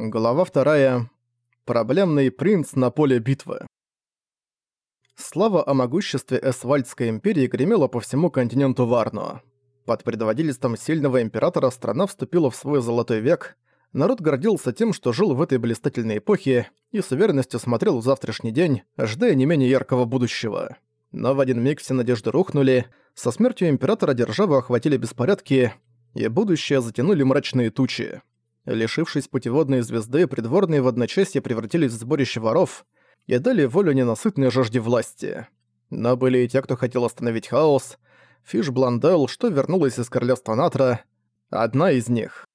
Глава вторая. Проблемный принц на поле битвы. Слава о могуществе Эсвальдской империи гремела по всему континенту Варно. Под предводительством сильного императора страна вступила в свой золотой век, народ гордился тем, что жил в этой блистательной эпохе и с уверенностью смотрел в завтрашний день, ожидая не менее яркого будущего. Но в один миг все надежды рухнули, со смертью императора державу охватили беспорядки, и будущее затянули мрачные тучи. Лишившись путеводной звезды, придворные в одночасье превратились в сборище воров и дали волю ненасытной жажде власти. Но были и те, кто хотел остановить хаос. Фиш Бландел, что вернулась из королевства Натра, одна из них.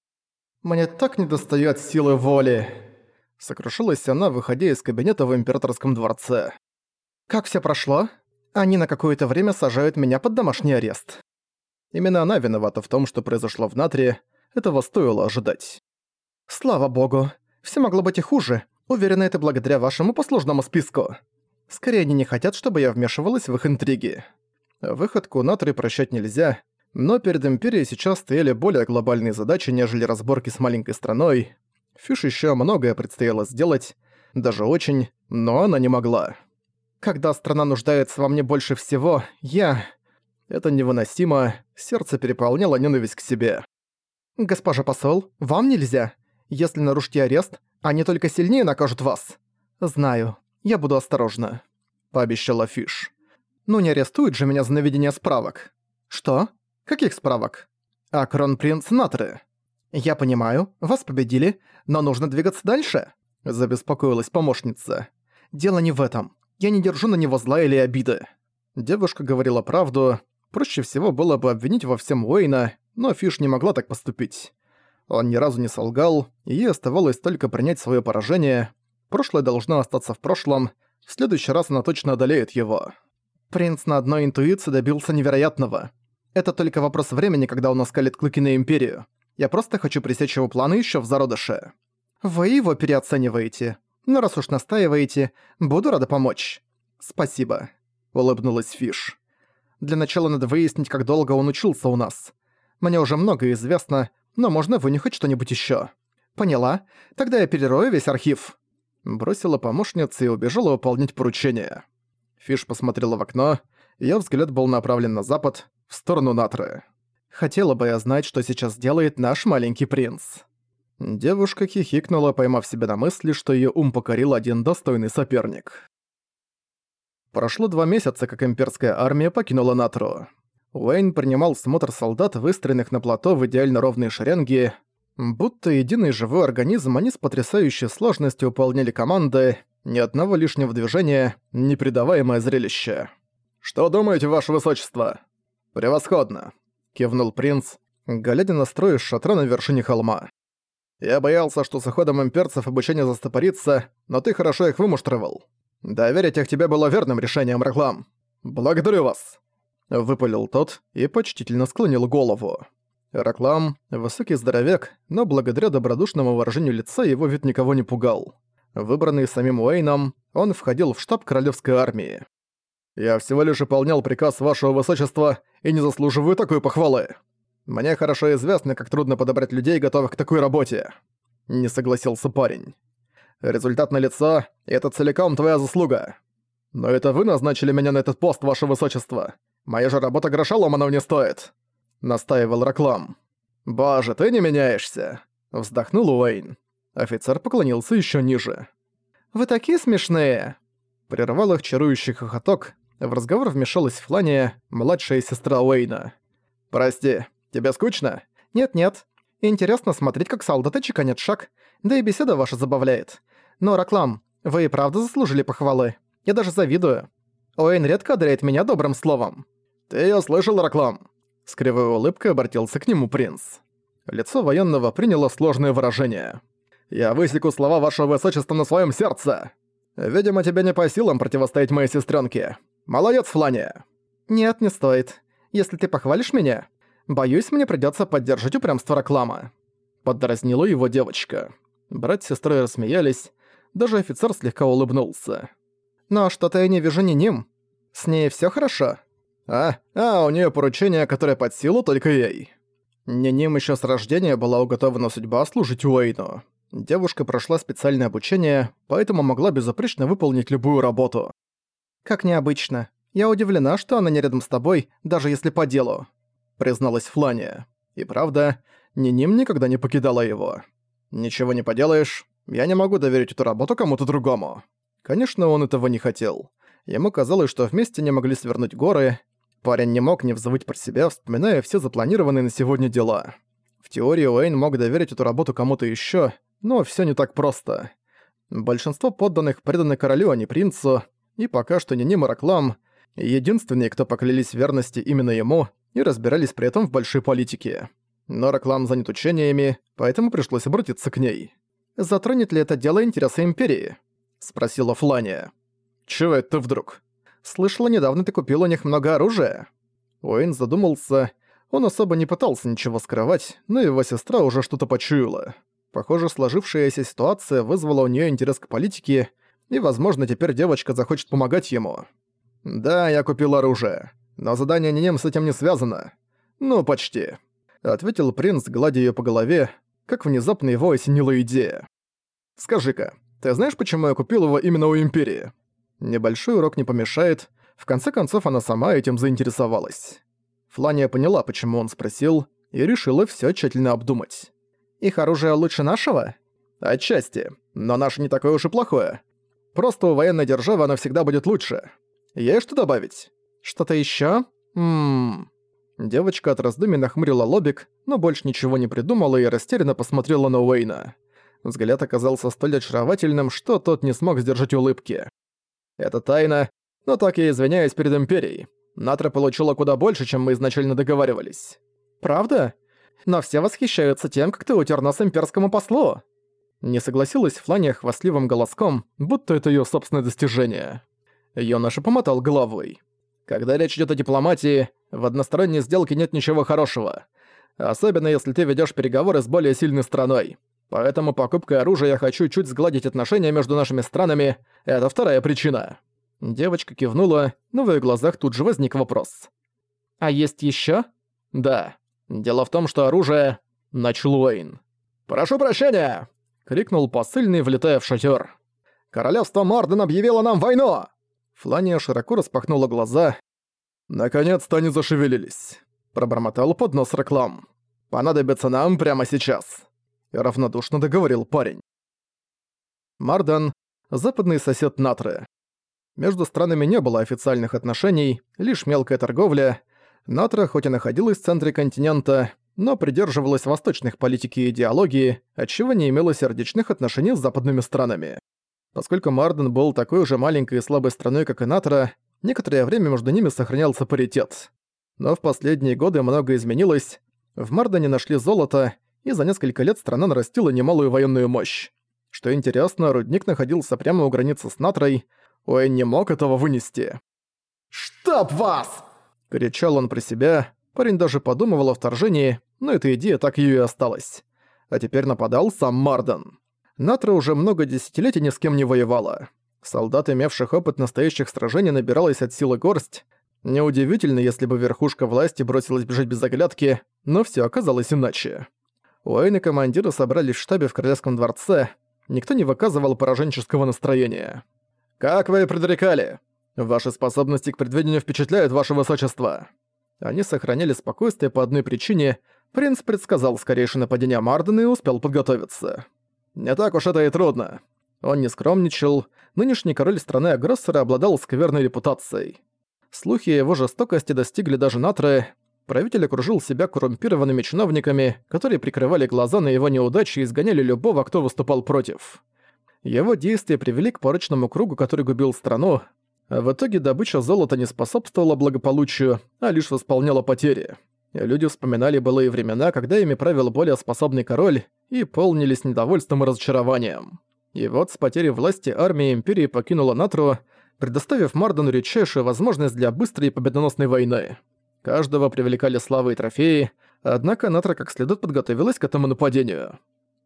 «Мне так недостаёт силы воли!» Сокрушилась она, выходя из кабинета в императорском дворце. «Как всё прошло? Они на какое-то время сажают меня под домашний арест». Именно она виновата в том, что произошло в Натре, этого стоило ожидать. Слава богу. Все могло быть и хуже. Уверена, это благодаря вашему послужному списку. Скорее, они не хотят, чтобы я вмешивалась в их интриги. Выходку Натри прощать нельзя, но перед Империей сейчас стояли более глобальные задачи, нежели разборки с маленькой страной. Фиш еще многое предстояло сделать, даже очень, но она не могла. Когда страна нуждается во мне больше всего, я... Это невыносимо, сердце переполняло ненависть к себе. «Госпожа посол, вам нельзя. Если нарушите арест, они только сильнее накажут вас. Знаю, я буду осторожна», — пообещала Фиш. «Ну не арестуют же меня за наведение справок». «Что? Каких справок?» «А кронпринц Натры». «Я понимаю, вас победили, но нужно двигаться дальше», — забеспокоилась помощница. «Дело не в этом. Я не держу на него зла или обиды». Девушка говорила правду. Проще всего было бы обвинить во всем Уэйна, но Фиш не могла так поступить. Он ни разу не солгал, и ей оставалось только принять свое поражение. Прошлое должно остаться в прошлом, в следующий раз она точно одолеет его. Принц на одной интуиции добился невероятного. Это только вопрос времени, когда он оскалит клыки на Империю. Я просто хочу пресечь его планы еще в зародыше. Вы его переоцениваете. Но раз уж настаиваете, буду рада помочь. Спасибо. Улыбнулась Фиш. Для начала надо выяснить, как долго он учился у нас. Мне уже много известно, но можно вынюхать что-нибудь ещё. Поняла. Тогда я перерою весь архив. Бросила помощница и убежала выполнять поручение. Фиш посмотрела в окно, её взгляд был направлен на запад, в сторону Натры. Хотела бы я знать, что сейчас делает наш маленький принц. Девушка хихикнула, поймав себя на мысли, что её ум покорил один достойный соперник. Прошло два месяца, как имперская армия покинула Натру. Уэйн принимал смотр солдат, выстроенных на плато в идеально ровные шеренги. Будто единый живой организм, они с потрясающей сложностью выполняли команды, ни одного лишнего движения, непредаваемое зрелище. «Что думаете, ваше высочество?» «Превосходно», — кивнул принц, глядя на строй шатра на вершине холма. «Я боялся, что с уходом имперцев обучение застопорится, но ты хорошо их вымуштровал. Доверить их тебе было верным решением, Раглам. Благодарю вас!» Выпалил тот и почтительно склонил голову. Раклам — высокий здоровяк, но благодаря добродушному выражению лица его вид никого не пугал. Выбранный самим Уэйном, он входил в штаб королевской армии. «Я всего лишь выполнял приказ вашего высочества и не заслуживаю такой похвалы. Мне хорошо известно, как трудно подобрать людей, готовых к такой работе». Не согласился парень. «Результат налицо, и это целиком твоя заслуга. Но это вы назначили меня на этот пост, ваше высочество. Моя же работа гроша ломаного не стоит», — настаивал Раклам. «Боже, ты не меняешься», — вздохнул Уэйн. Офицер поклонился еще ниже. «Вы такие смешные!» Прервал их чарующий хохоток. В разговор вмешалась Флания, младшая сестра Уэйна. «Прости, тебе скучно?» «Нет-нет. Интересно смотреть, как солдаты чеканят шаг, да и беседа ваша забавляет. Но, Раклам, вы и правда заслужили похвалы. Я даже завидую. Уэйн редко одаряет меня добрым словом. «Ты её слышал, Раклам?» С кривой улыбкой обратился к нему принц. Лицо военного приняло сложное выражение. «Я высеку слова вашего высочества на своём сердце! Видимо, тебе не по силам противостоять моей сестрёнке. Молодец, Флания!» «Нет, не стоит. Если ты похвалишь меня, боюсь, мне придётся поддержать упрямство Раклама». Поддразнила его девочка. Брат с сестрой рассмеялись, даже офицер слегка улыбнулся. «Но что-то я не вижу ни ним. С ней всё хорошо?» А, а у нее поручение, которое под силу только ей. Ниним еще с рождения была уготована судьба служить Уэйну. Девушка прошла специальное обучение, поэтому могла безупречно выполнить любую работу. «Как необычно. Я удивлена, что она не рядом с тобой, даже если по делу», — призналась Флания. И правда, Ниним никогда не покидала его. «Ничего не поделаешь, я не могу доверить эту работу кому-то другому». Конечно, он этого не хотел. Ему казалось, что вместе не могли свернуть горы. Парень не мог не взвыть про себя, вспоминая все запланированные на сегодня дела. В теории Уэйн мог доверить эту работу кому-то ещё, но всё не так просто. Большинство подданных преданы королю, а не принцу, и пока что не Ним и Раклам, единственные, кто поклялись верности именно ему и разбирались при этом в большой политике. Но Раклам занят учениями, поэтому пришлось обратиться к ней. «Затронет ли это дело интересы Империи?» — спросила Флания. «Чего это вдруг?» «Слышала, недавно ты купил у них много оружия». Уэйн задумался. Он особо не пытался ничего скрывать, но его сестра уже что-то почуяла. Похоже, сложившаяся ситуация вызвала у нее интерес к политике, и, возможно, теперь девочка захочет помогать ему. «Да, я купил оружие, но задание Нинем с этим не связано. Ну, почти», — ответил принц, гладя ее по голове, как внезапно его осенила идея. «Скажи-ка, ты знаешь, почему я купил его именно у Империи?» Небольшой урок не помешает, в конце концов она сама этим заинтересовалась. Флания поняла, почему он спросил, и решила все тщательно обдумать. «Их оружие лучше нашего?» «Отчасти, но наше не такое уж и плохое. Просто у военной державы оно всегда будет лучше. Есть что добавить? Что-то ещё? Ммм...» Девочка от раздумий нахмурила лобик, но больше ничего не придумала и растерянно посмотрела на Уэйна. Взгляд оказался столь очаровательным, что тот не смог сдержать улыбки. «Это тайна, но так я извиняюсь перед Империей. Натра получила куда больше, чем мы изначально договаривались». «Правда? Но все восхищаются тем, как ты утер нос имперскому послу». Не согласилась Флания хвастливым голоском, будто это её собственное достижение. Йонаша помотал головой. «Когда речь идёт о дипломатии, в односторонней сделке нет ничего хорошего. Особенно если ты ведёшь переговоры с более сильной страной. Поэтому покупкой оружия я хочу чуть сгладить отношения между нашими странами. Это вторая причина». Девочка кивнула, но в её глазах тут же возник вопрос. «А есть ещё?» «Да. Дело в том, что оружие...» Начал Уэйн. «Прошу прощения!» — крикнул посыльный, влетая в шатер. «Королевство Морден объявило нам войну!» Флания широко распахнула глаза. «Наконец-то они зашевелились», — пробормотал под нос реклам. «Понадобится нам прямо сейчас», — равнодушно договорил парень. Мардан — западный сосед Натры. Между странами не было официальных отношений, лишь мелкая торговля. Натра хоть и находилась в центре континента, но придерживалась восточных политики и идеологии, отчего не имела сердечных отношений с западными странами. Поскольку Марден был такой же маленькой и слабой страной, как и Натра, некоторое время между ними сохранялся паритет. Но в последние годы многое изменилось. В Мардене нашли золото, и за несколько лет страна нарастила немалую военную мощь. Что интересно, рудник находился прямо у границы с Натрой, Уэйн не мог этого вынести. «Штаб вас!» — кричал он про себя, Парень даже подумывал о вторжении, но эта идея так её и осталась. А теперь нападал сам Марден. Натра уже много десятилетий ни с кем не воевала. Солдат, имевших опыт настоящих сражений, набиралась от силы горсть. Неудивительно, если бы верхушка власти бросилась бежать без оглядки, но всё оказалось иначе. Уэйн и командиры собрались в штабе в Королевском дворце. Никто не выказывал пораженческого настроения. «Как вы и предрекали? Ваши способности к предвидению впечатляют, ваше высочество!» Они сохраняли спокойствие по одной причине. Принц предсказал скорейшее нападение Мардена и успел подготовиться. Не так уж это и трудно. Он не скромничал. Нынешний король страны-агрессора обладал скверной репутацией. Слухи о его жестокости достигли даже Натры. Правитель окружил себя коррумпированными чиновниками, которые прикрывали глаза на его неудачи и изгоняли любого, кто выступал против. Его действия привели к порочному кругу, который губил страну, а в итоге добыча золота не способствовала благополучию, а лишь восполняла потери. Люди вспоминали былые времена, когда ими правил более способный король, и полнились недовольством и разочарованием. И вот с потерей власти армия Империи покинула Натру, предоставив Мардену редчайшую возможность для быстрой и победоносной войны. Каждого привлекали славы и трофеи, однако Натра как следует подготовилась к этому нападению.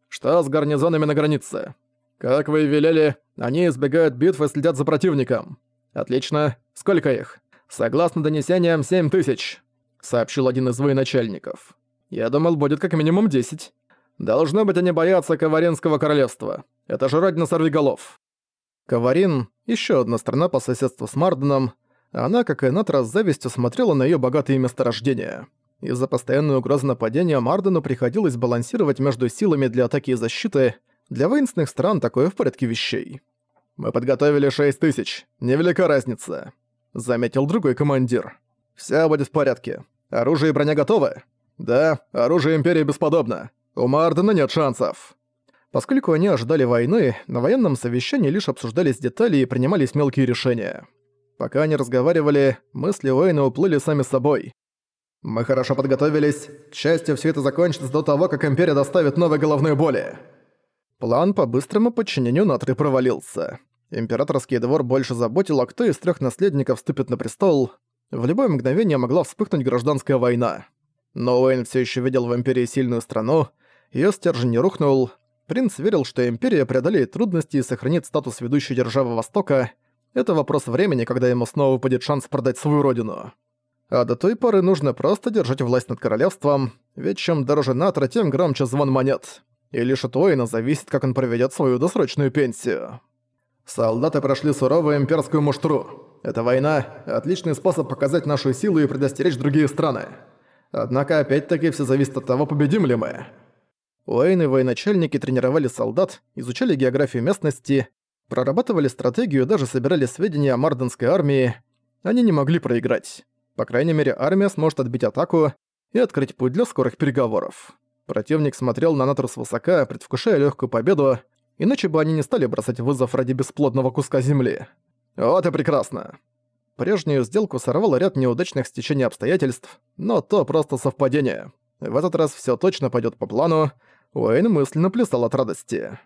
Что с гарнизонами на границе? Как вы и велели, они избегают битв и следят за противником. «Отлично. Сколько их?» «Согласно донесениям, семь тысяч», — сообщил один из военачальников. «Я думал, будет как минимум десять». Должно быть, они боятся Каваринского королевства. Это же родина сорвиголов. Каварин — еще одна страна по соседству с Марденом. Она, как и Натра, с завистью смотрела на ее богатые месторождения. Из-за постоянной угрозы нападения Мардену приходилось балансировать между силами для атаки и защиты. Для воинственных стран такое в порядке вещей. «Мы подготовили шесть тысяч. Невелика разница», — заметил другой командир. «Всё будет в порядке. Оружие и броня готовы?» «Да, оружие Империи бесподобно. У Мардена нет шансов». Поскольку они ожидали войны, на военном совещании лишь обсуждались детали и принимались мелкие решения. Пока они разговаривали, мысли Уэйна уплыли сами собой. «Мы хорошо подготовились. К счастью, все это закончится до того, как Империя доставит новые головные боли». План по быстрому подчинению Натры провалился. Императорский двор больше заботил, а кто из трех наследников вступит на престол. В любое мгновение могла вспыхнуть гражданская война. Но Уэйн все еще видел в Империи сильную страну, ее стержень не рухнул. Принц верил, что Империя преодолеет трудности и сохранит статус ведущей державы Востока. Это вопрос времени, когда ему снова выпадет шанс продать свою родину. А до той поры нужно просто держать власть над королевством, ведь чем дороже Натра, тем громче звон монет. И лишь от Уэйна зависит, как он проведет свою досрочную пенсию. Солдаты прошли суровую имперскую муштру. Эта война – отличный способ показать нашу силу и предостеречь другие страны. Однако опять-таки все зависит от того, победим ли мы. Уэйн и военачальники тренировали солдат, изучали географию местности, прорабатывали стратегию даже собирали сведения о марденской армии. Они не могли проиграть. По крайней мере, армия сможет отбить атаку и открыть путь для скорых переговоров. Противник смотрел на Натор свысока, предвкушая легкую победу, иначе бы они не стали бросать вызов ради бесплодного куска земли. Вот и прекрасно. Прежнюю сделку сорвало ряд неудачных стечений обстоятельств, но то просто совпадение. В этот раз все точно пойдет по плану. Уэйн мысленно плясал от радости.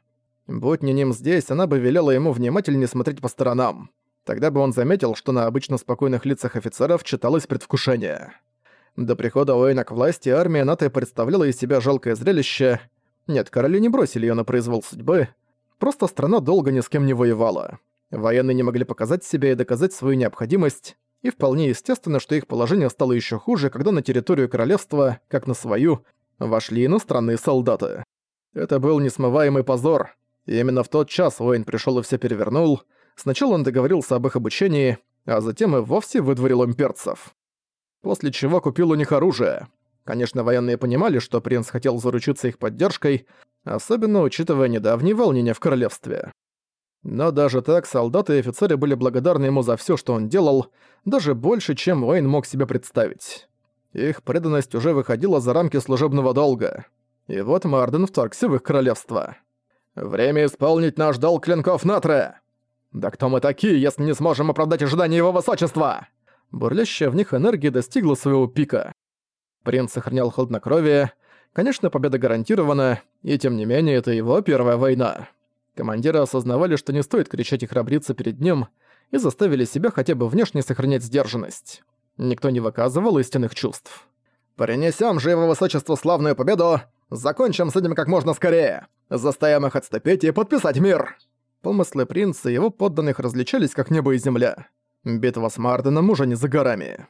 Будь не ним здесь, она бы велела ему внимательнее смотреть по сторонам. Тогда бы он заметил, что на обычно спокойных лицах офицеров читалось предвкушение. До прихода Уэйна к власти армия НАТО представляла из себя жалкое зрелище. Нет, короли не бросили ее на произвол судьбы, Просто страна долго ни с кем не воевала. Военные не могли показать себя и доказать свою необходимость, и вполне естественно, что их положение стало еще хуже, когда на территорию королевства, как на свою, вошли иностранные солдаты. Это был несмываемый позор. И именно в тот час Уэйн пришел и все перевернул. Сначала он договорился об их обучении, а затем и вовсе выдворил имперцев. После чего купил у них оружие. Конечно, военные понимали, что принц хотел заручиться их поддержкой, особенно учитывая недавние волнения в королевстве. Но даже так солдаты и офицеры были благодарны ему за все, что он делал, даже больше, чем Уэйн мог себе представить. Их преданность уже выходила за рамки служебного долга. И вот Марден вторгся в их королевство. «Время исполнить наш долг клинков Натре!» «Да кто мы такие, если не сможем оправдать ожидания его высочества?» Бурлящая в них энергия достигла своего пика. Принц сохранял хладнокровие, Конечно, победа гарантирована, и тем не менее, это его первая война. Командиры осознавали, что не стоит кричать и храбриться перед ним, и заставили себя хотя бы внешне сохранять сдержанность. Никто не выказывал истинных чувств. «Принесём же его высочество славную победу! Закончим с этим как можно скорее! Заставим их отступить и подписать мир!» Помыслы принца и его подданных различались как небо и земля. Битва с Марденом уже не за горами.